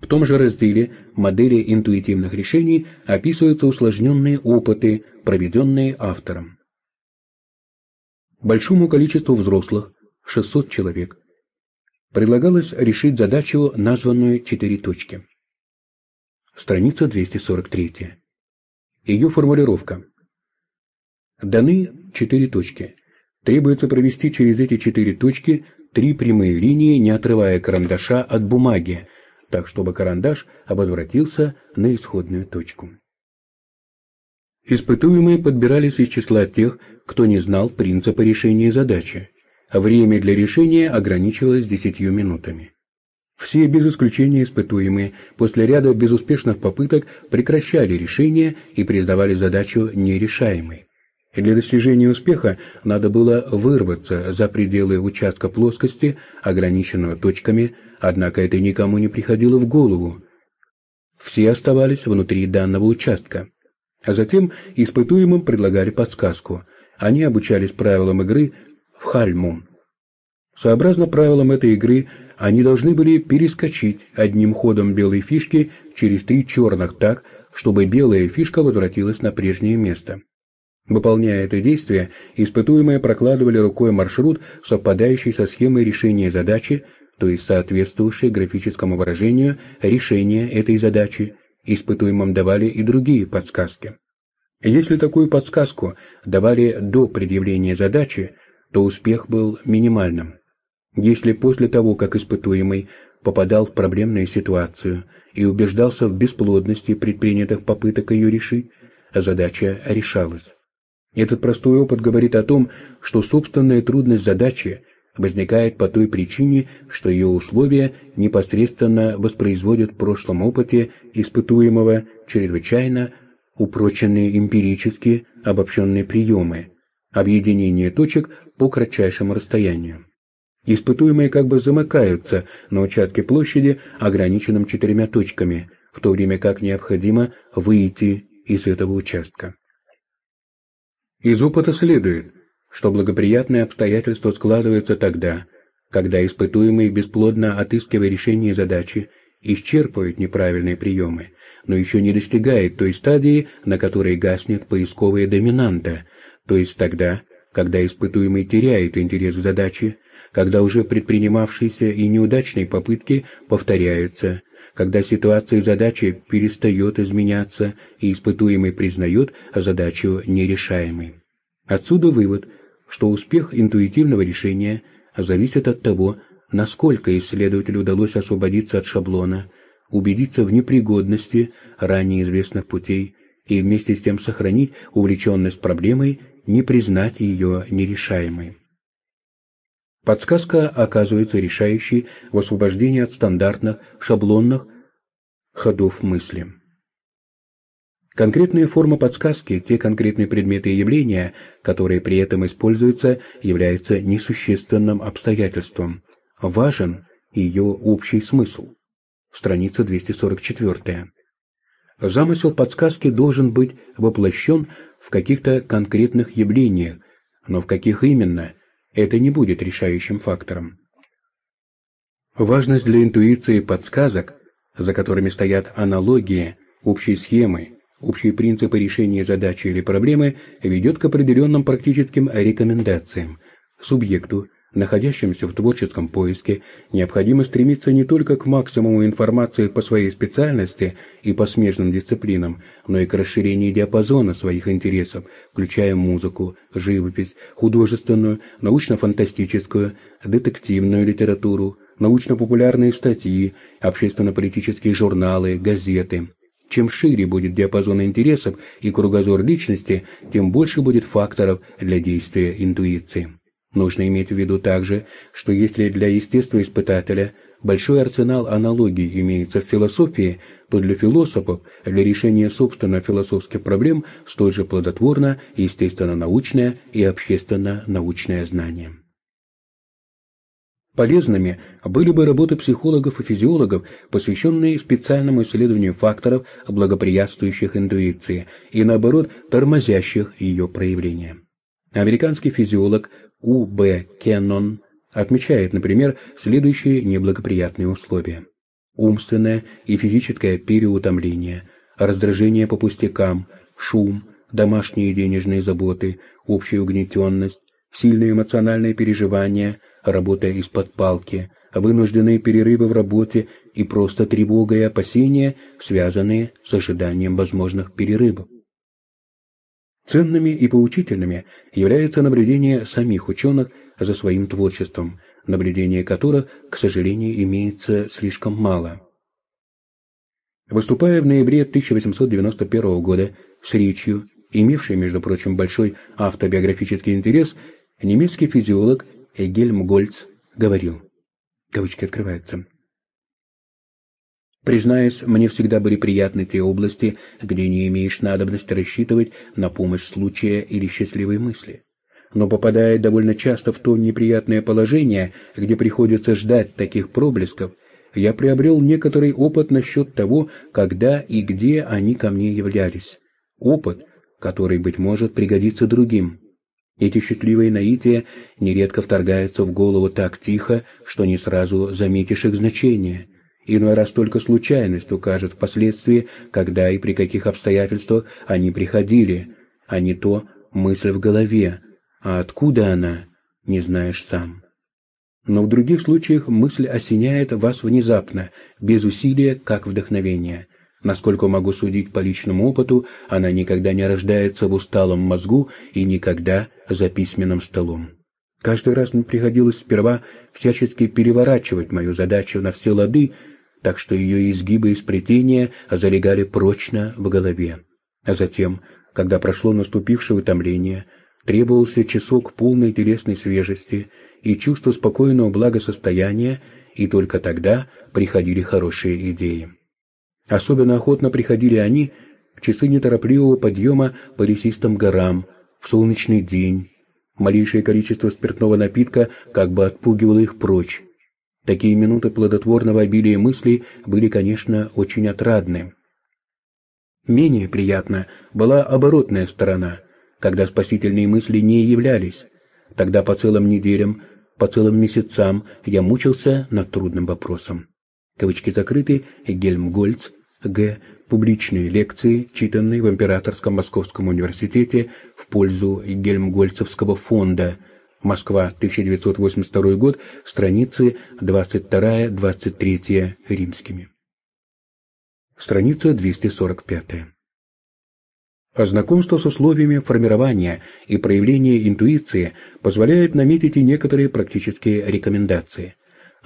В том же разделе «Модели интуитивных решений» описываются усложненные опыты, проведенные автором. Большому количеству взрослых, 600 человек, предлагалось решить задачу, названную «Четыре точки». Страница 243. Ее формулировка. Даны четыре точки. Требуется провести через эти четыре точки три прямые линии, не отрывая карандаша от бумаги, так чтобы карандаш обозвратился на исходную точку. Испытуемые подбирались из числа тех, кто не знал принципа решения задачи, а время для решения ограничивалось десятью минутами. Все без исключения испытуемые после ряда безуспешных попыток прекращали решение и признавали задачу нерешаемой. Для достижения успеха надо было вырваться за пределы участка плоскости, ограниченного точками, однако это никому не приходило в голову. Все оставались внутри данного участка. А затем испытуемым предлагали подсказку. Они обучались правилам игры в хальму. Сообразно правилам этой игры они должны были перескочить одним ходом белой фишки через три черных так, чтобы белая фишка возвратилась на прежнее место. Выполняя это действие, испытуемые прокладывали рукой маршрут, совпадающий со схемой решения задачи, то есть соответствующей графическому выражению решения этой задачи. Испытуемым давали и другие подсказки. Если такую подсказку давали до предъявления задачи, то успех был минимальным. Если после того, как испытуемый попадал в проблемную ситуацию и убеждался в бесплодности предпринятых попыток ее решить, задача решалась. Этот простой опыт говорит о том, что собственная трудность задачи возникает по той причине, что ее условия непосредственно воспроизводят в прошлом опыте испытуемого чрезвычайно упроченные эмпирически обобщенные приемы, объединение точек по кратчайшему расстоянию. Испытуемые как бы замыкаются на участке площади, ограниченном четырьмя точками, в то время как необходимо выйти из этого участка. Из опыта следует, что благоприятные обстоятельства складываются тогда, когда испытуемый, бесплодно отыскивая решение задачи, исчерпывает неправильные приемы, но еще не достигает той стадии, на которой гаснет поисковая доминанта, то есть тогда, когда испытуемый теряет интерес к задаче, когда уже предпринимавшиеся и неудачные попытки повторяются, когда ситуация и задача перестает изменяться и испытуемый признает задачу нерешаемой. Отсюда вывод, что успех интуитивного решения зависит от того, насколько исследователю удалось освободиться от шаблона, убедиться в непригодности ранее известных путей и вместе с тем сохранить увлеченность проблемой, не признать ее нерешаемой. Подсказка оказывается решающей в освобождении от стандартных, шаблонных ходов мысли. Конкретная форма подсказки, те конкретные предметы и явления, которые при этом используются, являются несущественным обстоятельством. Важен ее общий смысл. Страница 244. Замысел подсказки должен быть воплощен в каких-то конкретных явлениях, но в каких именно – это не будет решающим фактором. Важность для интуиции подсказок, за которыми стоят аналогии, общие схемы, общие принципы решения задачи или проблемы, ведет к определенным практическим рекомендациям субъекту, находящимся в творческом поиске, необходимо стремиться не только к максимуму информации по своей специальности и по смежным дисциплинам, но и к расширению диапазона своих интересов, включая музыку, живопись, художественную, научно-фантастическую, детективную литературу, научно-популярные статьи, общественно-политические журналы, газеты. Чем шире будет диапазон интересов и кругозор личности, тем больше будет факторов для действия интуиции. Нужно иметь в виду также, что если для естествоиспытателя большой арсенал аналогий имеется в философии, то для философов для решения собственно философских проблем столь же плодотворно естественно-научное и общественно-научное знание. Полезными были бы работы психологов и физиологов, посвященные специальному исследованию факторов, благоприятствующих интуиции, и наоборот, тормозящих ее проявления. Американский физиолог у. Б. Кеннон отмечает, например, следующие неблагоприятные условия. умственное и физическое переутомление, раздражение по пустякам, шум, домашние денежные заботы, общая угнетенность, сильные эмоциональные переживания, работа из-под палки, вынужденные перерывы в работе и просто тревога и опасения, связанные с ожиданием возможных перерывов. Ценными и поучительными является наблюдение самих ученых за своим творчеством, наблюдения которых, к сожалению, имеется слишком мало. Выступая в ноябре 1891 года с речью, имевшей, между прочим, большой автобиографический интерес, немецкий физиолог Эгельм Гольц говорил, кавычки открываются, Признаюсь, мне всегда были приятны те области, где не имеешь надобности рассчитывать на помощь случая или счастливой мысли. Но попадая довольно часто в то неприятное положение, где приходится ждать таких проблесков, я приобрел некоторый опыт насчет того, когда и где они ко мне являлись. Опыт, который, быть может, пригодится другим. Эти счастливые наития нередко вторгаются в голову так тихо, что не сразу заметишь их значение. Иной раз только случайность укажет впоследствии, когда и при каких обстоятельствах они приходили, а не то мысль в голове, а откуда она, не знаешь сам. Но в других случаях мысль осеняет вас внезапно, без усилия, как вдохновение. Насколько могу судить по личному опыту, она никогда не рождается в усталом мозгу и никогда за письменным столом. Каждый раз мне приходилось сперва всячески переворачивать мою задачу на все лады, так что ее изгибы и сплетения залегали прочно в голове. А затем, когда прошло наступившее утомление, требовался часок полной телесной свежести и чувство спокойного благосостояния, и только тогда приходили хорошие идеи. Особенно охотно приходили они в часы неторопливого подъема по лесистым горам, в солнечный день. Малейшее количество спиртного напитка как бы отпугивало их прочь. Такие минуты плодотворного обилия мыслей были, конечно, очень отрадны. Менее приятна была оборотная сторона, когда спасительные мысли не являлись. Тогда по целым неделям, по целым месяцам я мучился над трудным вопросом. Кавычки закрыты, Гельмгольц, Г. Публичные лекции, читанные в Императорском Московском университете в пользу Гельмгольцевского фонда – Москва, 1982 год, страницы 22-23 римскими. Страница 245. А знакомство с условиями формирования и проявления интуиции позволяет наметить и некоторые практические рекомендации.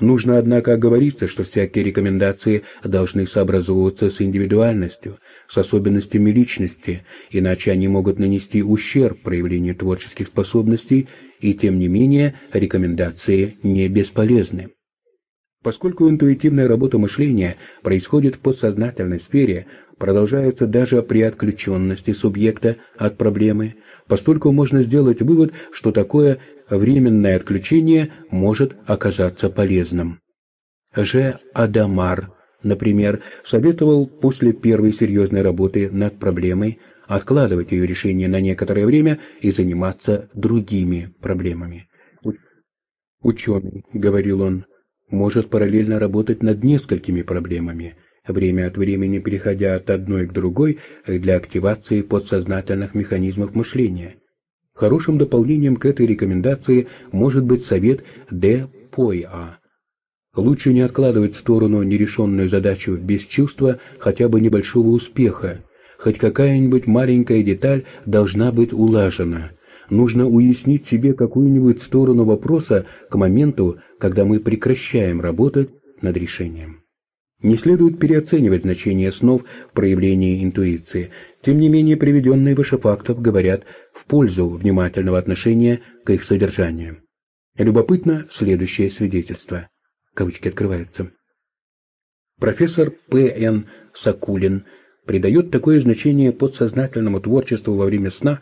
Нужно, однако, оговориться, что всякие рекомендации должны сообразовываться с индивидуальностью, с особенностями личности, иначе они могут нанести ущерб проявлению творческих способностей и тем не менее рекомендации не бесполезны. Поскольку интуитивная работа мышления происходит в подсознательной сфере, продолжается даже при отключенности субъекта от проблемы, постольку можно сделать вывод, что такое временное отключение может оказаться полезным. Ж. Адамар, например, советовал после первой серьезной работы над проблемой откладывать ее решение на некоторое время и заниматься другими проблемами. «Ученый», — говорил он, — «может параллельно работать над несколькими проблемами, время от времени переходя от одной к другой для активации подсознательных механизмов мышления». Хорошим дополнением к этой рекомендации может быть совет Д. Пойа. Лучше не откладывать в сторону нерешенную задачу без чувства хотя бы небольшого успеха, Хоть какая-нибудь маленькая деталь должна быть улажена. Нужно уяснить себе какую-нибудь сторону вопроса к моменту, когда мы прекращаем работать над решением. Не следует переоценивать значение снов в проявлении интуиции. Тем не менее, приведенные выше фактов говорят в пользу внимательного отношения к их содержанию. Любопытно следующее свидетельство. Кавычки открываются. Профессор П.Н. Сакулин придает такое значение подсознательному творчеству во время сна,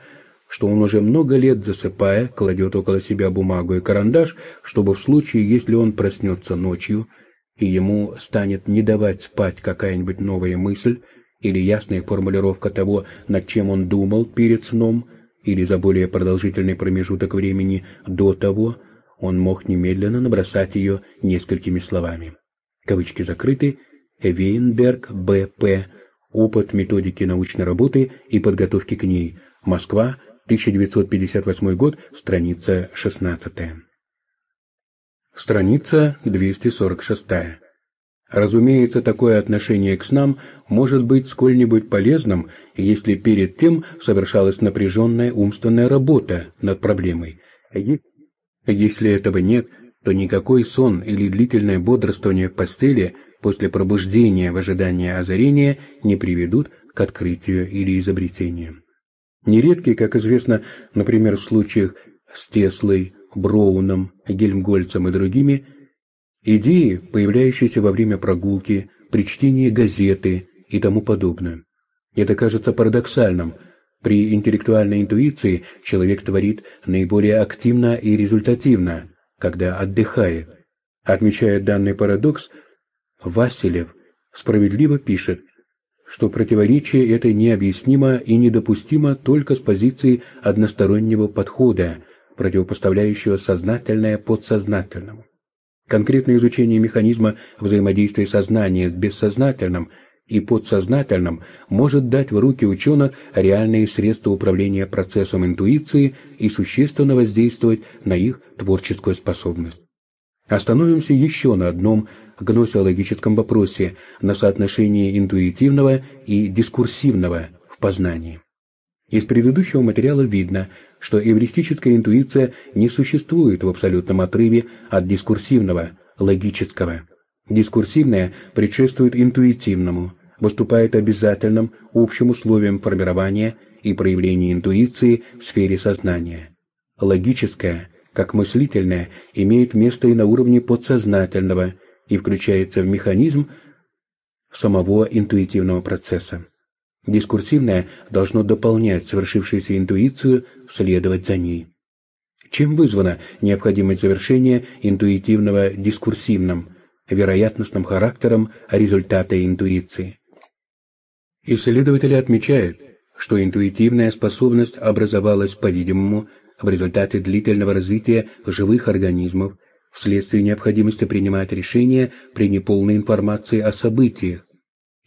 что он уже много лет засыпая, кладет около себя бумагу и карандаш, чтобы в случае, если он проснется ночью, и ему станет не давать спать какая-нибудь новая мысль или ясная формулировка того, над чем он думал перед сном, или за более продолжительный промежуток времени до того, он мог немедленно набросать ее несколькими словами. Кавычки закрыты, Вейнберг, Б.П. Опыт методики научной работы и подготовки к ней. Москва, 1958 год, страница 16. Страница 246. Разумеется, такое отношение к снам может быть сколь-нибудь полезным, если перед тем совершалась напряженная умственная работа над проблемой. Если этого нет, то никакой сон или длительное бодрствование в постели после пробуждения в ожидании озарения не приведут к открытию или изобретению. Нередки, как известно, например, в случаях с Теслой, Броуном, Гельмгольцем и другими, идеи, появляющиеся во время прогулки, при чтении газеты и тому подобное. Это кажется парадоксальным. При интеллектуальной интуиции человек творит наиболее активно и результативно, когда отдыхает. Отмечая данный парадокс, Василев справедливо пишет, что противоречие это необъяснимо и недопустимо только с позиции одностороннего подхода, противопоставляющего сознательное подсознательному. Конкретное изучение механизма взаимодействия сознания с бессознательным и подсознательным может дать в руки ученых реальные средства управления процессом интуиции и существенно воздействовать на их творческую способность. Остановимся еще на одном гносеологическом вопросе, на соотношении интуитивного и дискурсивного в познании. Из предыдущего материала видно, что эвристическая интуиция не существует в абсолютном отрыве от дискурсивного, логического. Дискурсивное предшествует интуитивному, выступает обязательным общим условием формирования и проявления интуиции в сфере сознания. Логическое, как мыслительное, имеет место и на уровне подсознательного и включается в механизм самого интуитивного процесса. Дискурсивное должно дополнять совершившуюся интуицию, следовать за ней. Чем вызвана необходимость завершения интуитивного дискурсивным, вероятностным характером результата интуиции? Исследователи отмечают, что интуитивная способность образовалась, по-видимому, в результате длительного развития живых организмов вследствие необходимости принимать решения при неполной информации о событиях,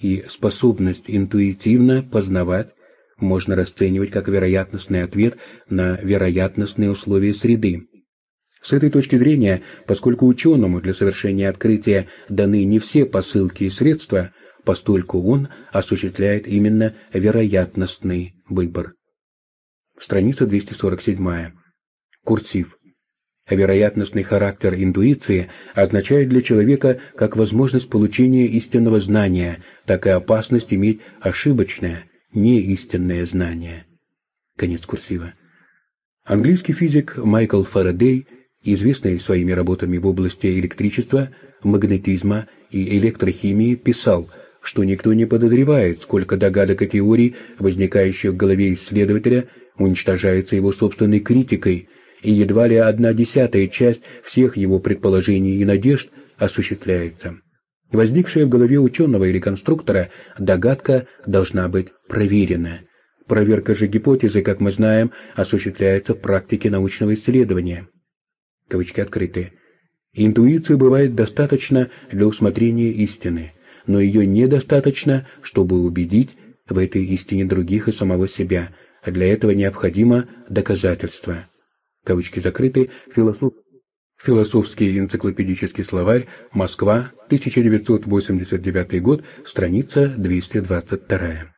и способность интуитивно познавать можно расценивать как вероятностный ответ на вероятностные условия среды. С этой точки зрения, поскольку ученому для совершения открытия даны не все посылки и средства, постольку он осуществляет именно вероятностный выбор. Страница 247. Курсив. Вероятностный характер интуиции означает для человека как возможность получения истинного знания, так и опасность иметь ошибочное, неистинное знание. Конец курсива. Английский физик Майкл Фарадей, известный своими работами в области электричества, магнетизма и электрохимии, писал, что никто не подозревает, сколько догадок и теорий, возникающих в голове исследователя, уничтожается его собственной критикой – и едва ли одна десятая часть всех его предположений и надежд осуществляется. Возникшая в голове ученого или конструктора догадка должна быть проверена. Проверка же гипотезы, как мы знаем, осуществляется в практике научного исследования. Кавычки открыты. Интуиции бывает достаточно для усмотрения истины, но ее недостаточно, чтобы убедить в этой истине других и самого себя, а для этого необходимо доказательство кавычки закрыты, философ... Философский энциклопедический словарь, Москва, 1989 год, страница 222.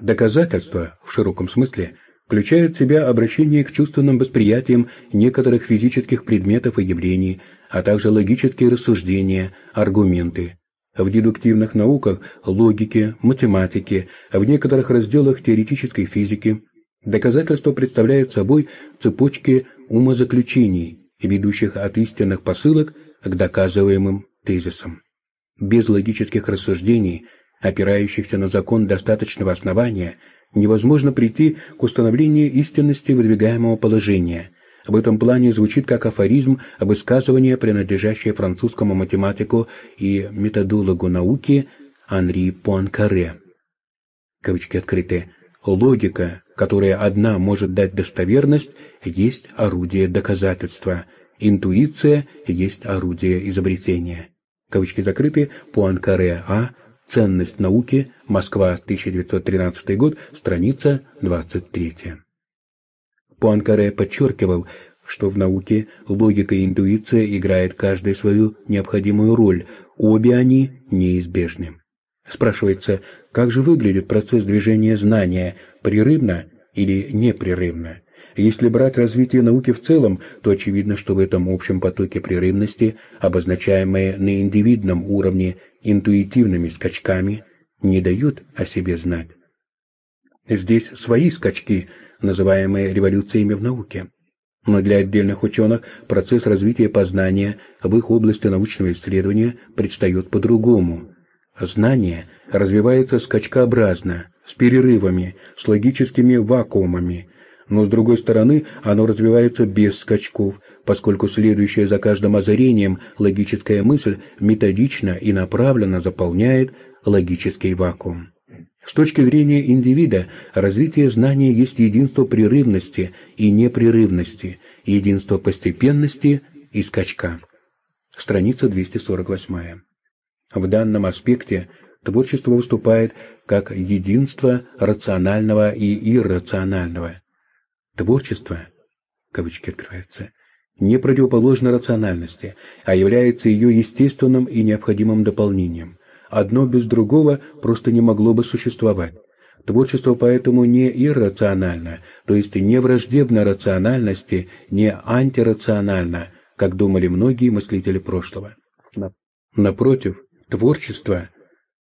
Доказательство, в широком смысле, включает в себя обращение к чувственным восприятиям некоторых физических предметов и явлений, а также логические рассуждения, аргументы. В дедуктивных науках, логике, математике, в некоторых разделах теоретической физики Доказательство представляет собой цепочки умозаключений, ведущих от истинных посылок к доказываемым тезисам. Без логических рассуждений, опирающихся на закон достаточного основания, невозможно прийти к установлению истинности выдвигаемого положения. В этом плане звучит как афоризм высказывание, принадлежащее французскому математику и методологу науки Анри Пуанкаре. Кавычки открыты. Логика которая одна может дать достоверность, есть орудие доказательства. Интуиция есть орудие изобретения. Кавычки закрыты. Пуанкаре А. Ценность науки. Москва, 1913 год. Страница 23. Пуанкаре подчеркивал, что в науке логика и интуиция играют каждая свою необходимую роль, обе они неизбежны. Спрашивается, как же выглядит процесс движения знания, прерывно или непрерывно? Если брать развитие науки в целом, то очевидно, что в этом общем потоке прерывности, обозначаемые на индивидном уровне интуитивными скачками, не дают о себе знать. Здесь свои скачки, называемые революциями в науке. Но для отдельных ученых процесс развития познания в их области научного исследования предстает по-другому. Знание развивается скачкообразно, с перерывами, с логическими вакуумами, но с другой стороны оно развивается без скачков, поскольку следующая за каждым озарением логическая мысль методично и направленно заполняет логический вакуум. С точки зрения индивида, развитие знания есть единство прерывности и непрерывности, единство постепенности и скачка. Страница 248. В данном аспекте творчество выступает как единство рационального и иррационального. Творчество, кавычки открываются, не противоположно рациональности, а является ее естественным и необходимым дополнением. Одно без другого просто не могло бы существовать. Творчество поэтому не иррационально, то есть не враждебно рациональности, не антирационально, как думали многие мыслители прошлого. Напротив, творчество,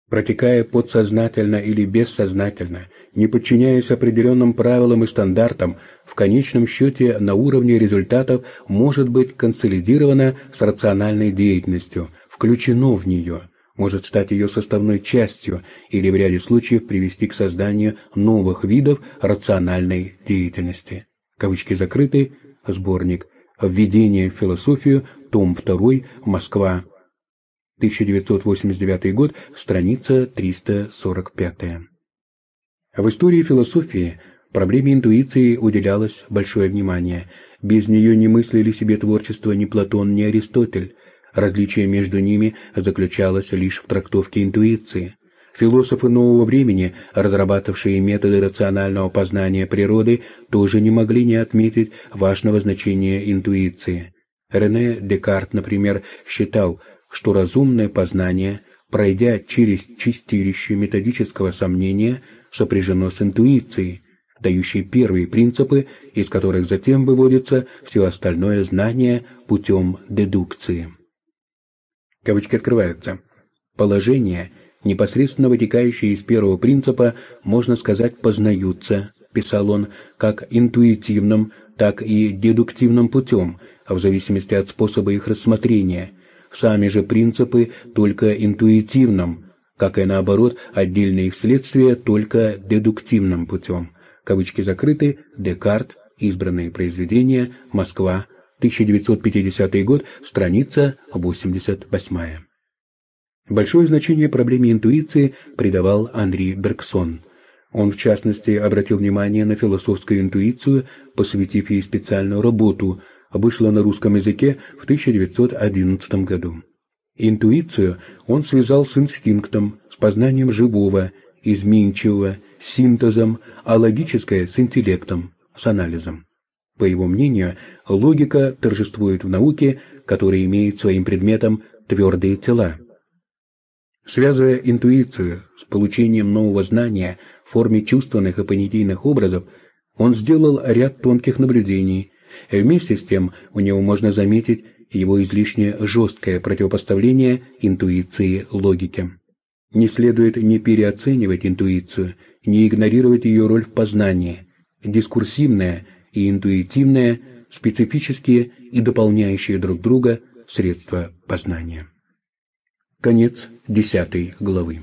протекая подсознательно или бессознательно, не подчиняясь определенным правилам и стандартам, в конечном счете на уровне результатов может быть консолидировано с рациональной деятельностью, включено в нее – может стать ее составной частью или в ряде случаев привести к созданию новых видов рациональной деятельности. Кавычки закрыты. Сборник. Введение в философию. Том 2. Москва. 1989 год. Страница 345. В истории философии проблеме интуиции уделялось большое внимание. Без нее не мыслили себе творчество ни Платон, ни Аристотель. Различие между ними заключалось лишь в трактовке интуиции. Философы нового времени, разрабатывавшие методы рационального познания природы, тоже не могли не отметить важного значения интуиции. Рене Декарт, например, считал, что разумное познание, пройдя через чистилище методического сомнения, сопряжено с интуицией, дающей первые принципы, из которых затем выводится все остальное знание путем дедукции кавычки открываются, положения, непосредственно вытекающие из первого принципа, можно сказать, познаются, писал он, как интуитивным, так и дедуктивным путем, в зависимости от способа их рассмотрения. Сами же принципы только интуитивным, как и наоборот, отдельные их следствия только дедуктивным путем. Кавычки закрыты, Декарт, избранные произведения, Москва, 1950 год, страница 88. Большое значение проблеме интуиции придавал Анри Бергсон. Он, в частности, обратил внимание на философскую интуицию, посвятив ей специальную работу, вышла на русском языке в 1911 году. Интуицию он связал с инстинктом, с познанием живого, изменчивого, синтезом, а логическое – с интеллектом, с анализом. По его мнению, логика торжествует в науке, которая имеет своим предметом твердые тела. Связывая интуицию с получением нового знания в форме чувственных и понятийных образов, он сделал ряд тонких наблюдений, вместе с тем у него можно заметить его излишне жесткое противопоставление интуиции логике. Не следует не переоценивать интуицию, не игнорировать ее роль в познании. Дискурсивная и интуитивное, специфические и дополняющие друг друга средства познания. Конец десятой главы.